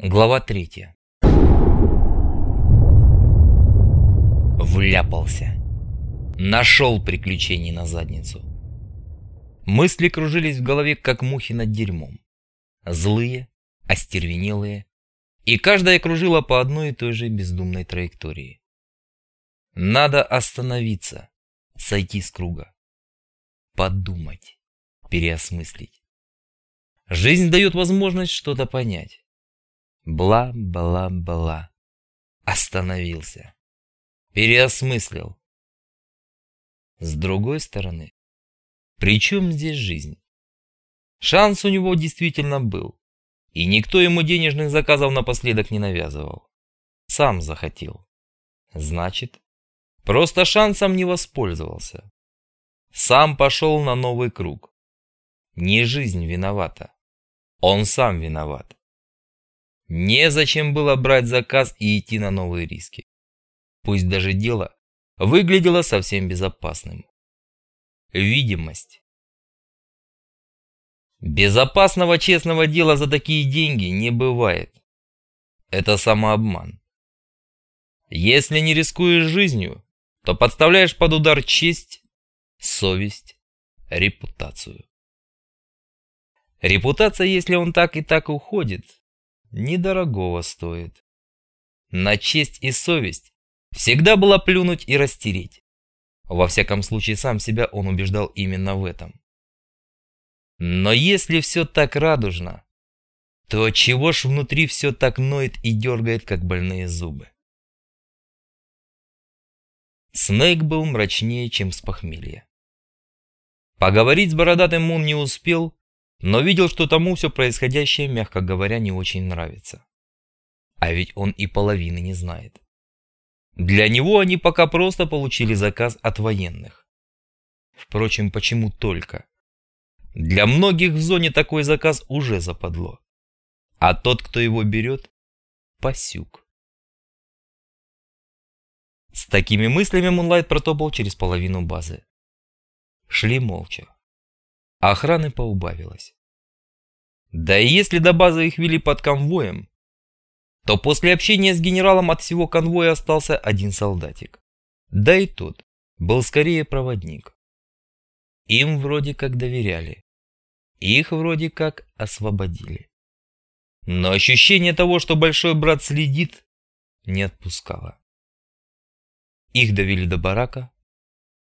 Глава третья. Вляпался. Нашел приключений на задницу. Мысли кружились в голове, как мухи над дерьмом. Злые, остервенелые, и каждая кружила по одной и той же бездумной траектории. Надо остановиться, сойти с круга. Подумать, переосмыслить. Жизнь дает возможность что-то понять. Бла-бла-бла. Остановился. Переосмыслил. С другой стороны, при чем здесь жизнь? Шанс у него действительно был. И никто ему денежных заказов напоследок не навязывал. Сам захотел. Значит, просто шансом не воспользовался. Сам пошел на новый круг. Не жизнь виновата. Он сам виноват. Незачем было брать заказ и идти на новые риски. Пусть даже дело выглядело совсем безопасным. Видимость. Безопасного честного дела за такие деньги не бывает. Это самообман. Если не рискуешь жизнью, то подставляешь под удар честь, совесть, репутацию. Репутация, если он так и так уходит, недорогого стоит. На честь и совесть всегда было плюнуть и растереть. Во всяком случае, сам себя он убеждал именно в этом. Но если все так радужно, то чего ж внутри все так ноет и дергает, как больные зубы? Снейк был мрачнее, чем с похмелья. Поговорить с бородатым Мун не успел, но видел, что тому все происходящее, мягко говоря, не очень нравится. А ведь он и половины не знает. Для него они пока просто получили заказ от военных. Впрочем, почему только? Для многих в зоне такой заказ уже западло. А тот, кто его берет, пасюк. С такими мыслями Мунлайт протопал через половину базы. Шли молча. Охраны поубавилось. Да и если до базы их вели под конвоем, то после общения с генералом от всего конвоя остался один солдатик. Да и тот был скорее проводник. Им вроде как доверяли. Их вроде как освободили. Но ощущение того, что большой брат следит, не отпускало. Их довели до барака,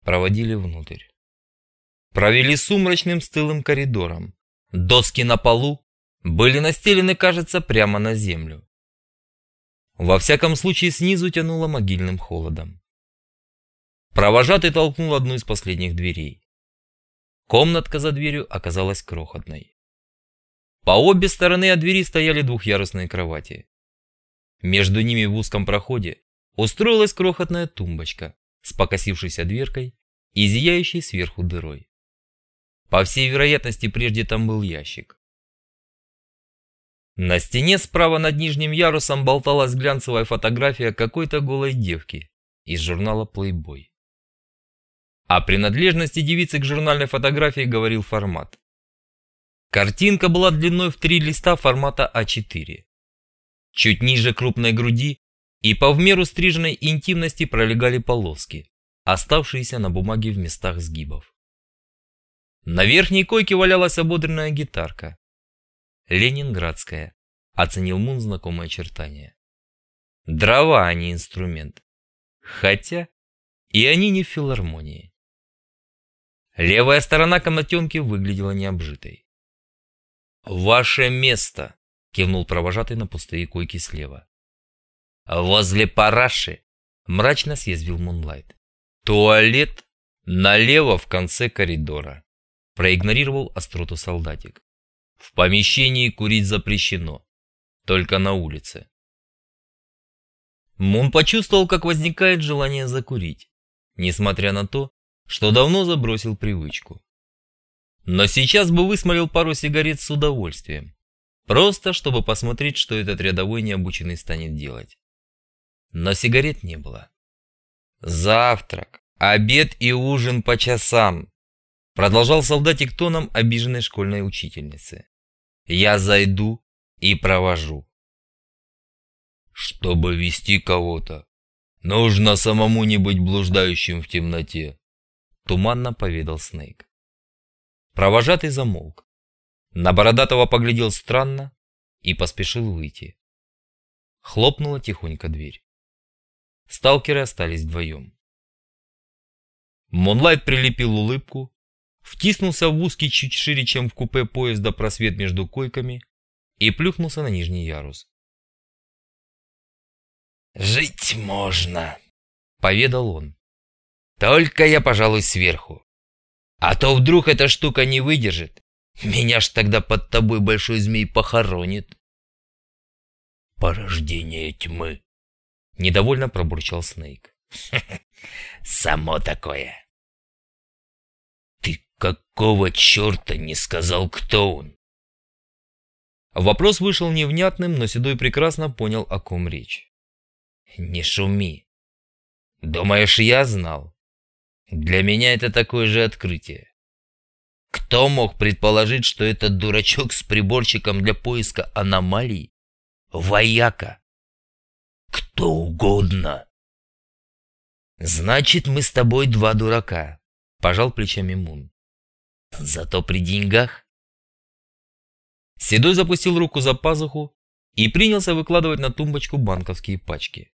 проводили внутрь. Провели сумрачным стылым коридором. Доски на полу были настелены, кажется, прямо на землю. Во всяком случае, снизу тянуло могильным холодом. Провожатый толкнул одну из последних дверей. Комнатка за дверью оказалась крохотной. По обе стороны от двери стояли двухъярусные кровати. Между ними в узком проходе устроилась крохотная тумбочка с покосившейся дверкой и зияющей сверху дырой. По всей вероятности, прежде там был ящик. На стене справа над нижним ярусом болталась глянцевая фотография какой-то голой девки из журнала Playboy. О принадлежности девицы к журнальной фотографии говорил формат. Картинка была длиной в три листа формата А4. Чуть ниже крупной груди и по в меру стриженной интимности пролегали полоски, оставшиеся на бумаге в местах сгибов. На верхней койке валялась ободренная гитарка. Ленинградская. Оценил Мун знакомое очертание. Дрова, а не инструмент. Хотя и они не в филармонии. Левая сторона комнатенки выглядела необжитой. «Ваше место!» — кивнул провожатый на пустые койки слева. «Возле параши!» — мрачно съязвил Мунлайт. «Туалет налево в конце коридора». Проигнорировал остроту солдатик. В помещении курить запрещено. Только на улице. Мун почувствовал, как возникает желание закурить, несмотря на то, что давно забросил привычку. Но сейчас бы высмолил пару сигарет с удовольствием. Просто, чтобы посмотреть, что этот рядовой необученный станет делать. Но сигарет не было. Завтрак, обед и ужин по часам. Продолжал солдатик тоном обиженной школьной учительницы. Я зайду и провожу. Чтобы вести кого-то, нужно самому не быть блуждающим в темноте, туманно поведал Снейк. Провожатый замолк. На Бородатого поглядел странно и поспешил выйти. Хлопнула тихонько дверь. Сталкеры остались вдвоем. Монлайт прилепил улыбку, втиснулся в узкий чуть шире, чем в купе поезда просвет между койками и плюхнулся на нижний ярус. «Жить можно», — поведал он. «Только я, пожалуй, сверху. А то вдруг эта штука не выдержит. Меня ж тогда под тобой большой змей похоронит». «Порождение тьмы», — недовольно пробурчал Снейк. «Само такое». «Ты какого черта не сказал, кто он?» Вопрос вышел невнятным, но Седой прекрасно понял, о ком речь. «Не шуми. Думаешь, я знал? Для меня это такое же открытие. Кто мог предположить, что этот дурачок с приборчиком для поиска аномалий — вояка? Кто угодно. Значит, мы с тобой два дурака, — пожал плечами Мун. Зато при деньгах. Седой запустил руку за пазуху и принялся выкладывать на тумбочку банковские пачки.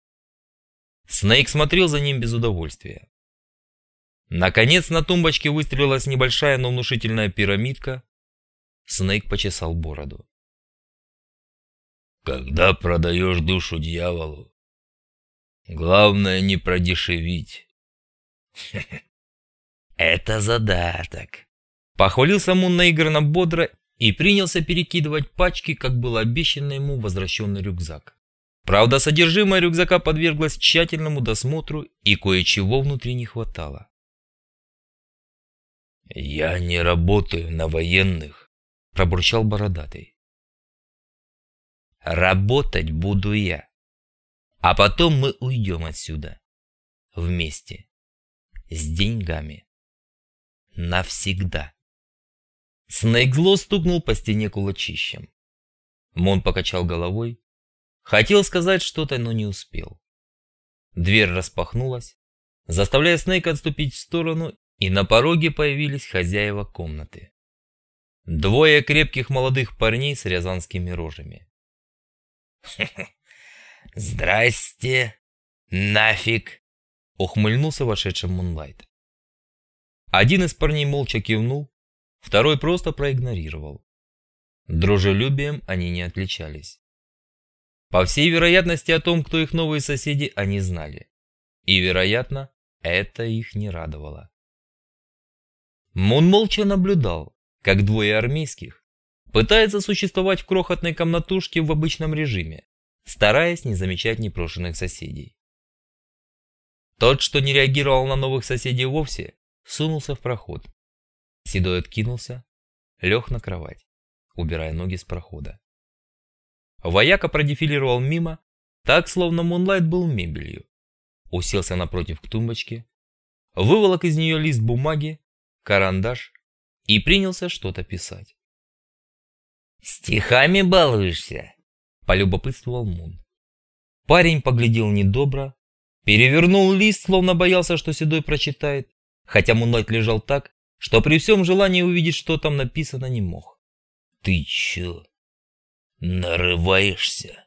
Снейк смотрел за ним без удовольствия. Наконец на тумбочке выстрелилась небольшая, но внушительная пирамидка. Снейк почесал бороду. Когда продаешь душу дьяволу, главное не продешевить. Это задаток. Похвалился Мун наигранно бодро и принялся перекидывать пачки, как был обещанный ему возвращенный рюкзак. Правда, содержимое рюкзака подверглось тщательному досмотру, и кое-чего внутри не хватало. «Я не работаю на военных», — пробурчал бородатый. «Работать буду я. А потом мы уйдем отсюда. Вместе. С деньгами. Навсегда». Снейк зло стукнул по стене кулачищем. Мон покачал головой, Хотел сказать что-то, но не успел. Дверь распахнулась, заставляя Снейка отступить в сторону, и на пороге появились хозяева комнаты. Двое крепких молодых парней с рязанскими рожами. «Здрасте! Нафиг!» — ухмыльнулся вошедший Мунлайт. Один из парней молча кивнул, второй просто проигнорировал. Дружелюбием они не отличались. По всей вероятности о том, кто их новые соседи, они знали. И, вероятно, это их не радовало. Мун молча наблюдал, как двое армейских пытаются существовать в крохотной комнатушке в обычном режиме, стараясь не замечать непрошенных соседей. Тот, что не реагировал на новых соседей вовсе, сунулся в проход. Седой откинулся, лег на кровать, убирая ноги с прохода. Вояка продефилировал мимо, так, словно Мунлайт был мебелью. Уселся напротив к тумбочке, выволок из нее лист бумаги, карандаш и принялся что-то писать. «Стихами балуешься?» – полюбопытствовал Мун. Парень поглядел недобро, перевернул лист, словно боялся, что Седой прочитает, хотя Мунлайт лежал так, что при всем желании увидеть, что там написано, не мог. «Ты чё?» «Нарываешься?»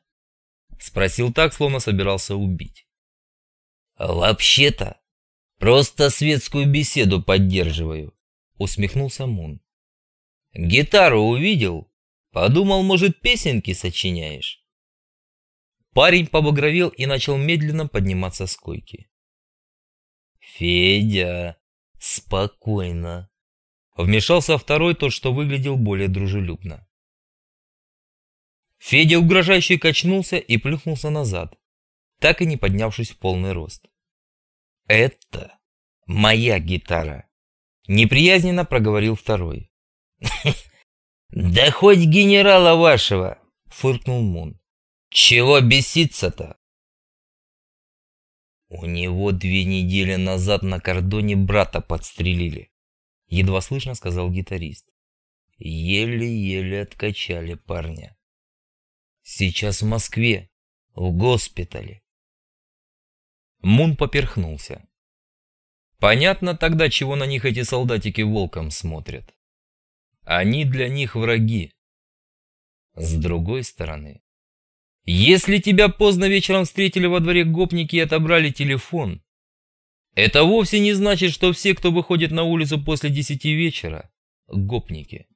Спросил так, словно собирался убить. «Вообще-то, просто светскую беседу поддерживаю», усмехнулся Мун. «Гитару увидел? Подумал, может, песенки сочиняешь?» Парень побагровел и начал медленно подниматься с койки. «Федя, спокойно!» Вмешался второй, тот, что выглядел более дружелюбно. Федя угрожающе качнулся и плюхнулся назад, так и не поднявшись в полный рост. «Это моя гитара!» Неприязненно проговорил второй. «Да хоть генерала вашего!» — фыркнул Мун. «Чего беситься-то?» У него две недели назад на кордоне брата подстрелили. Едва слышно сказал гитарист. Еле-еле откачали парня. Сейчас в Москве. в госпитале. Мун поперхнулся. Понятно тогда, чего на них эти солдатики волком смотрят. Они для них враги. С другой стороны, если тебя поздно вечером встретили во дворе гопники и отобрали телефон, это вовсе не значит, что все, кто выходит на улицу после десяти вечера, гопники.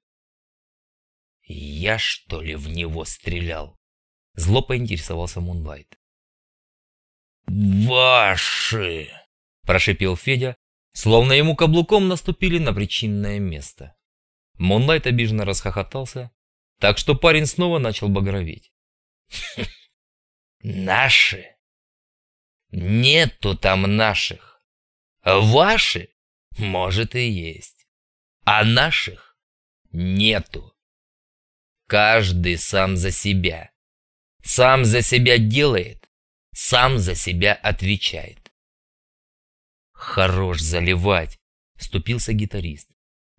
«Я, что ли, в него стрелял?» Зло поинтересовался Мунлайт. «Ваши!» – прошипел Федя, словно ему каблуком наступили на причинное место. Мунлайт обиженно расхохотался, так что парень снова начал багроветь. «Наши? Нету там наших. Ваши, может, и есть, а наших нету. Каждый сам за себя. Сам за себя делает, сам за себя отвечает. Хорош заливать, вступился гитарист.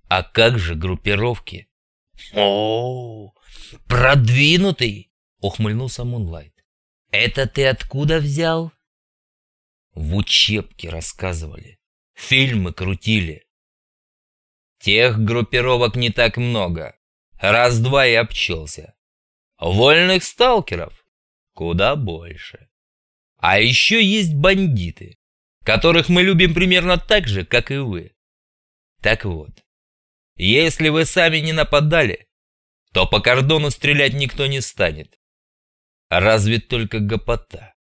А как же группировки? О, продвинутый, ухмыльнулся Мунлайт. Это ты откуда взял? В учебке рассказывали, фильмы крутили. Тех группировок не так много. Раз-два и обчелся. Вольных сталкеров куда больше. А еще есть бандиты, которых мы любим примерно так же, как и вы. Так вот, если вы сами не нападали, то по кордону стрелять никто не станет. Разве только гопота.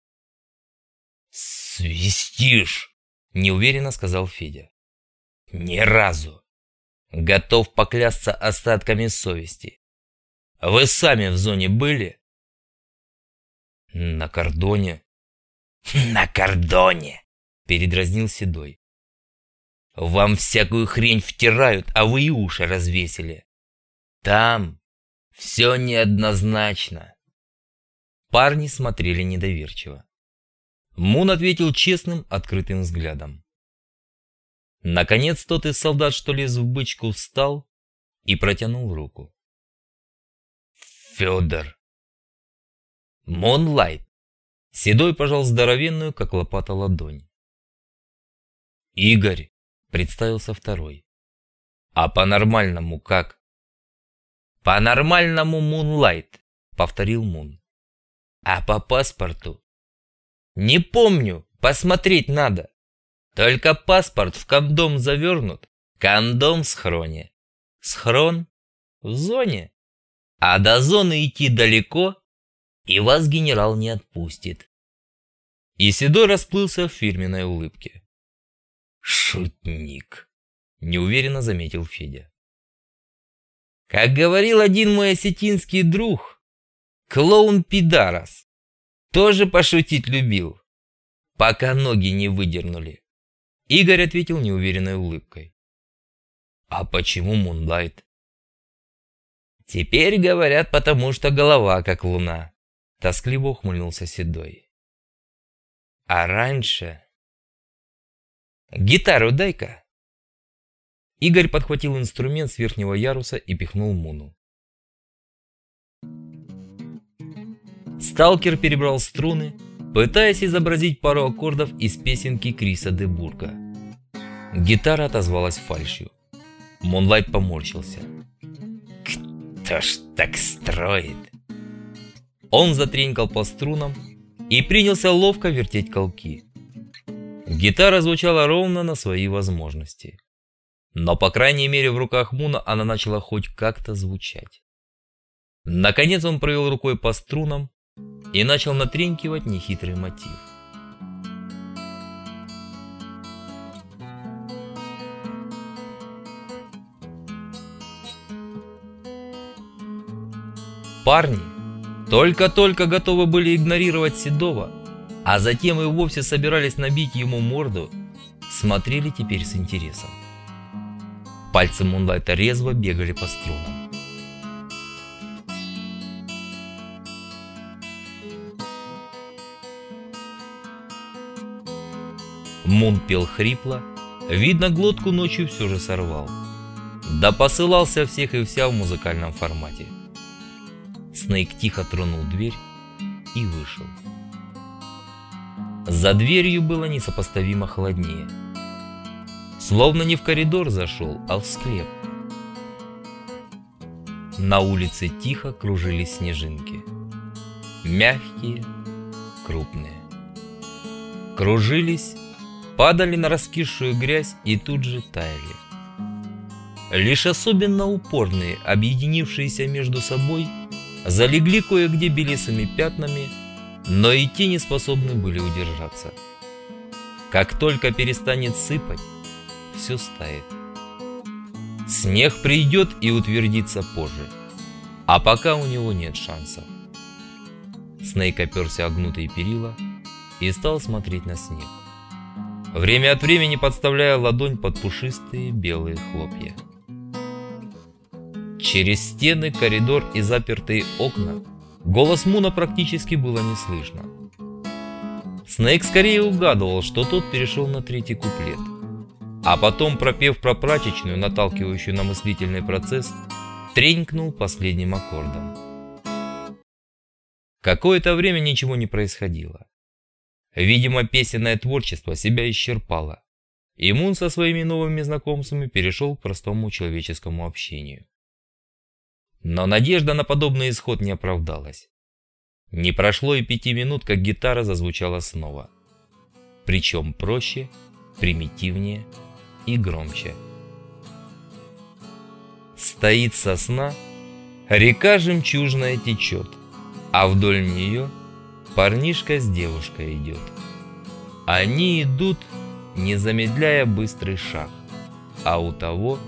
«Свистишь!» – неуверенно сказал Федя. «Ни разу. Готов поклясться остатками совести. Вы сами в зоне были?» «На кордоне». «На кордоне!» – передразнил Седой. «Вам всякую хрень втирают, а вы и уши развесили. Там все неоднозначно». Парни смотрели недоверчиво. Мун ответил честным, открытым взглядом. Наконец тот из солдат, что лез в бычку, встал и протянул руку. Федор. Монлайт. Седой пожал здоровенную, как лопата, ладонь. Игорь, представился второй. А по-нормальному как? По-нормальному Мунлайт, повторил Мун. А по паспорту? Не помню, посмотреть надо. Только паспорт в кондом завернут, кондом в схроне. Схрон в зоне. А до зоны идти далеко, и вас генерал не отпустит. И Седой расплылся в фирменной улыбке. «Шутник», — неуверенно заметил Федя. Как говорил один мой осетинский друг, клоун Пидарас, тоже пошутить любил, пока ноги не выдернули. Игорь ответил неуверенной улыбкой. А почему Мунлайт? Теперь говорят, потому что голова как луна. Тоскливо ухмыльнулся Седой. А раньше... Гитару дай-ка. Игорь подхватил инструмент с верхнего яруса и пихнул Муну. Сталкер перебрал струны, пытаясь изобразить пару аккордов из песенки Криса де Бурга. Гитара отозвалась фальшью. Монлайт поморщился. «Кто ж так строит?» Он затренькал по струнам и принялся ловко вертеть колки. Гитара звучала ровно на свои возможности. Но, по крайней мере, в руках Муна она начала хоть как-то звучать. Наконец он провел рукой по струнам и начал натренькивать нехитрый мотив. Парни только-только готовы были игнорировать Седова, а затем и вовсе собирались набить ему морду, смотрели теперь с интересом. Пальцы Мунлайта резво бегали по струнам. Мун пел хрипло, видно глотку ночью все же сорвал. Да посылался всех и вся в музыкальном формате. Снейк тихо тронул дверь и вышел. За дверью было несопоставимо холоднее. Словно не в коридор зашел, а в склеп. На улице тихо кружились снежинки. Мягкие, крупные. Кружились, падали на раскисшую грязь и тут же таяли. Лишь особенно упорные, объединившиеся между собой, залегли кое-где белесыми пятнами, но и те не способны были удержаться. Как только перестанет сыпать, все стает. Снег придет и утвердится позже, а пока у него нет шансов. Снейк оперся о гнутые перила и стал смотреть на снег, время от времени подставляя ладонь под пушистые белые хлопья. Через стены, коридор и запертые окна голос Муна практически было не слышно. Снейк скорее угадывал, что тот перешел на третий куплет. А потом, пропев про прачечную, наталкивающую на мыслительный процесс, тренькнул последним аккордом. Какое-то время ничего не происходило. Видимо, песенное творчество себя исчерпало, и Мун со своими новыми знакомствами перешел к простому человеческому общению. Но надежда на подобный исход не оправдалась. Не прошло и пяти минут, как гитара зазвучала снова. Причем проще, примитивнее и громче. Стоит сосна, река жемчужная течет, а вдоль нее парнишка с девушкой идет. Они идут, не замедляя быстрый шаг, а у того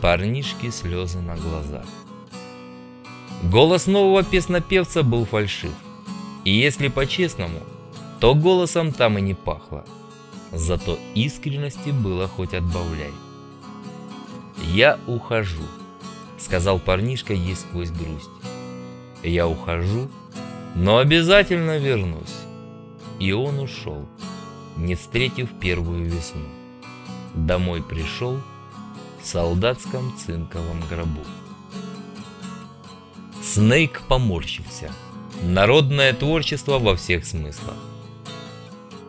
парнишки слезы на глазах. Голос нового песнопевца был фальшив. И если по-честному, то голосом там и не пахло. Зато искренности было хоть отбавляй. «Я ухожу», — сказал парнишка ей сквозь грусть. «Я ухожу, но обязательно вернусь». И он ушел, не встретив первую весну. Домой пришел в солдатском цинковом гробу. Снейк поморщился. Народное творчество во всех смыслах.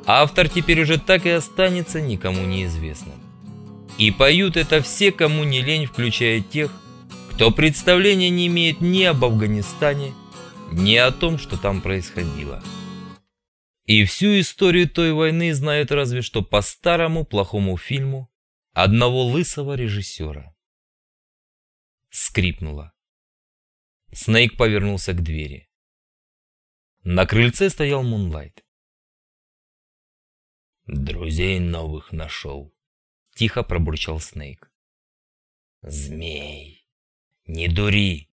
Автор теперь уже так и останется никому неизвестным. И поют это все, кому не лень, включая тех, кто представления не имеет ни об Афганистане, ни о том, что там происходило. И всю историю той войны знают разве что по старому плохому фильму одного лысого режиссера. Скрипнуло. Снейк повернулся к двери. На крыльце стоял Мунлайт. «Друзей новых нашел», — тихо пробурчал Снейк. «Змей, не дури.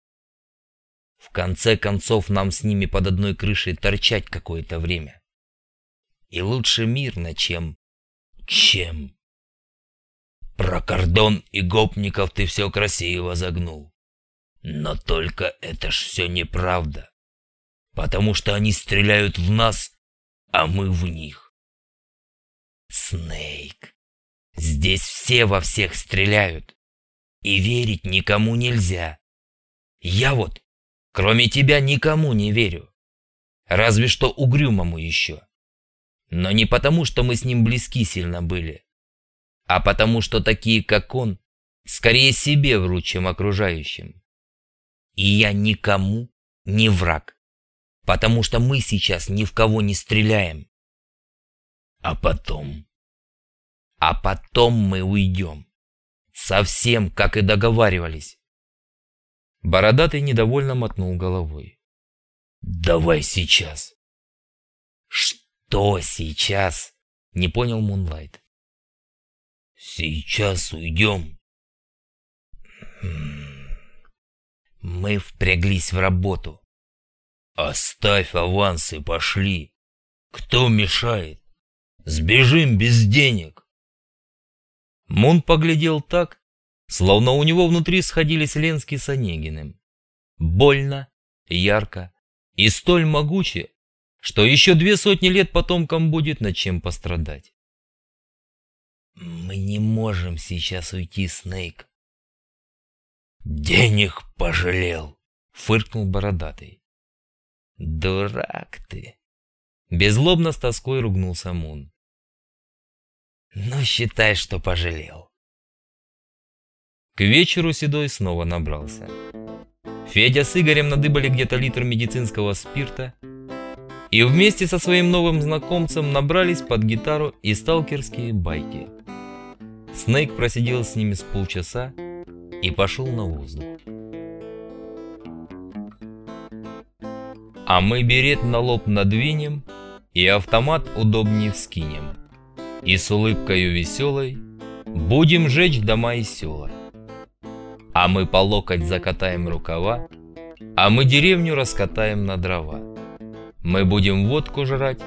В конце концов нам с ними под одной крышей торчать какое-то время. И лучше мирно, чем... чем... Про кордон и гопников ты все красиво загнул. Но только это ж все неправда. Потому что они стреляют в нас, а мы в них. Снейк. Здесь все во всех стреляют. И верить никому нельзя. Я вот, кроме тебя, никому не верю. Разве что угрюмому еще. Но не потому, что мы с ним близки сильно были, а потому, что такие, как он, скорее себе врут, чем окружающим. И я никому не враг, потому что мы сейчас ни в кого не стреляем. А потом? А потом мы уйдем. Совсем, как и договаривались. Бородатый недовольно мотнул головой. Давай сейчас. Что сейчас? Не понял Мунлайт. Сейчас уйдем. Хм. Мы впряглись в работу. Оставь авансы, пошли. Кто мешает? Сбежим без денег. Мун поглядел так, словно у него внутри сходились Ленский с Онегиным. Больно, ярко и столь могуче, что еще две сотни лет потомкам будет над чем пострадать. «Мы не можем сейчас уйти, Снейк», «Денег пожалел!» — фыркнул бородатый. «Дурак ты! Безлобно с тоской ругнулся Мун. Ну, считай, что пожалел. К вечеру Седой снова набрался. Федя с Игорем надыбали где-то литр медицинского спирта и вместе со своим новым знакомцем набрались под гитару и сталкерские байки. Снейк просидел с ними с полчаса и пошел на воздух. А мы берет на лоб надвинем и автомат удобнее вскинем. И с улыбкою веселой будем жечь дома и села. А мы по локоть закатаем рукава, а мы деревню раскатаем на дрова. Мы будем водку жрать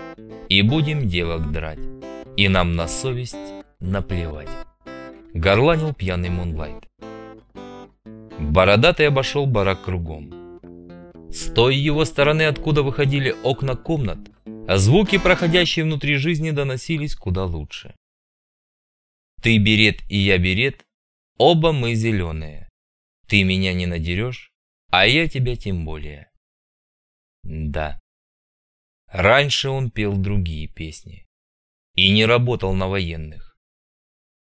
и будем девок драть, и нам на совесть наплевать. Горланил пьяный Мунлайт. Бородатый обошел барак кругом. С той его стороны, откуда выходили окна комнат, а звуки, проходящие внутри жизни, доносились куда лучше. Ты берет и я берет, оба мы зеленые. Ты меня не надерешь, а я тебя тем более. Да. Раньше он пел другие песни. И не работал на военных.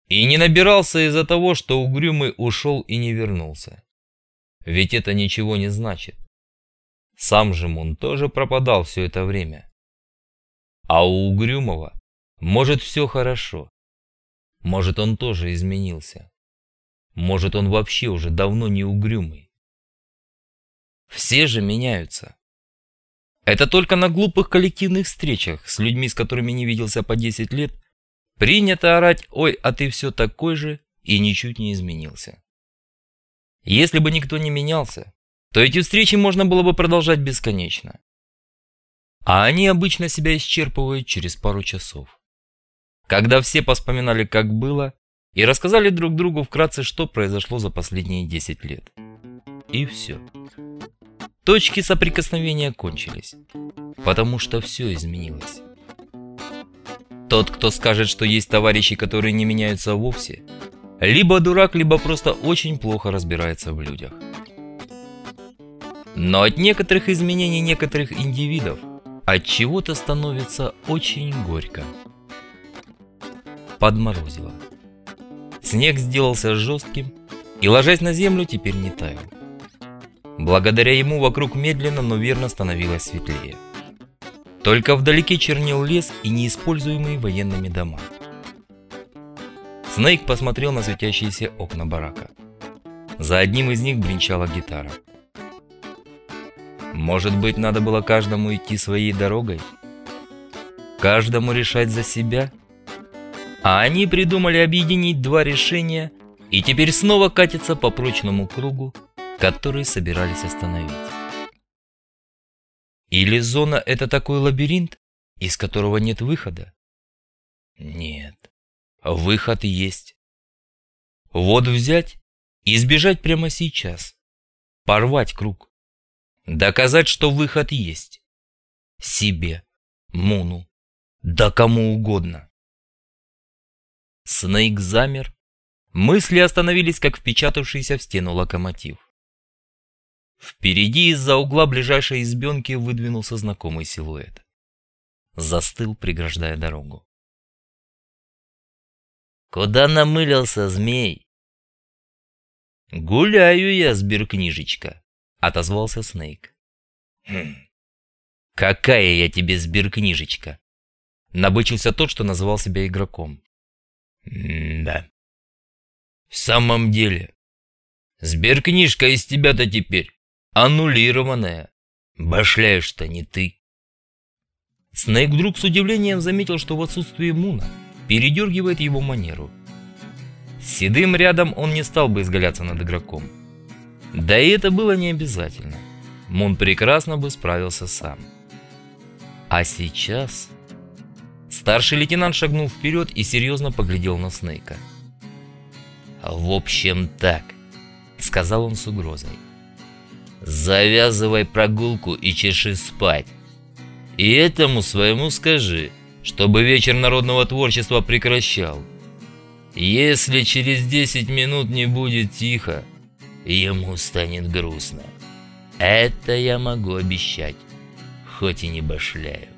И не набирался из-за того, что Угрюмый ушел и не вернулся. Ведь это ничего не значит. Сам же Мун тоже пропадал все это время. А у Угрюмого, может, все хорошо. Может, он тоже изменился. Может, он вообще уже давно не угрюмый. Все же меняются. Это только на глупых коллективных встречах с людьми, с которыми не виделся по 10 лет, принято орать «Ой, а ты все такой же» и ничуть не изменился. Если бы никто не менялся, то эти встречи можно было бы продолжать бесконечно. А они обычно себя исчерпывают через пару часов. Когда все поспоминали, как было, и рассказали друг другу вкратце, что произошло за последние 10 лет. И все. Точки соприкосновения кончились, потому что все изменилось. Тот, кто скажет, что есть товарищи, которые не меняются вовсе, либо дурак, либо просто очень плохо разбирается в людях. Но от некоторых изменений некоторых индивидов от чего-то становится очень горько. Подморозило. Снег сделался жестким и, ложась на землю, теперь не таял. Благодаря ему вокруг медленно, но верно становилось светлее. Только вдалеке чернел лес и неиспользуемые военными дома. Снейк посмотрел на светящиеся окна барака. За одним из них бренчала гитара. Может быть, надо было каждому идти своей дорогой? Каждому решать за себя? А они придумали объединить два решения и теперь снова катятся по прочному кругу, который собирались остановить. Или зона — это такой лабиринт, из которого нет выхода? Нет, выход есть. Вот взять и сбежать прямо сейчас, порвать круг. Доказать, что выход есть. Себе, Муну, да кому угодно. Снейк замер. Мысли остановились, как впечатавшийся в стену локомотив. Впереди из-за угла ближайшей избенки выдвинулся знакомый силуэт. Застыл, преграждая дорогу. «Куда намылился, змей?» «Гуляю я, сберкнижечка», отозвался Снейк. Хм. Какая я тебе сберкнижечка? Набычился тот, что называл себя игроком. Да. В самом деле, сберкнижка из тебя-то теперь аннулированная. Башляешь-то не ты. Снейк вдруг с удивлением заметил, что в отсутствии Муна передергивает его манеру. седым рядом он не стал бы изгаляться над игроком. Да и это было не обязательно. Мун прекрасно бы справился сам. А сейчас... Старший лейтенант шагнул вперед и серьезно поглядел на Снейка. «В общем так», — сказал он с угрозой. «Завязывай прогулку и чеши спать. И этому своему скажи, чтобы вечер народного творчества прекращал. Если через десять минут не будет тихо, ему станет грустно. Это я могу обещать, хоть и не башляю.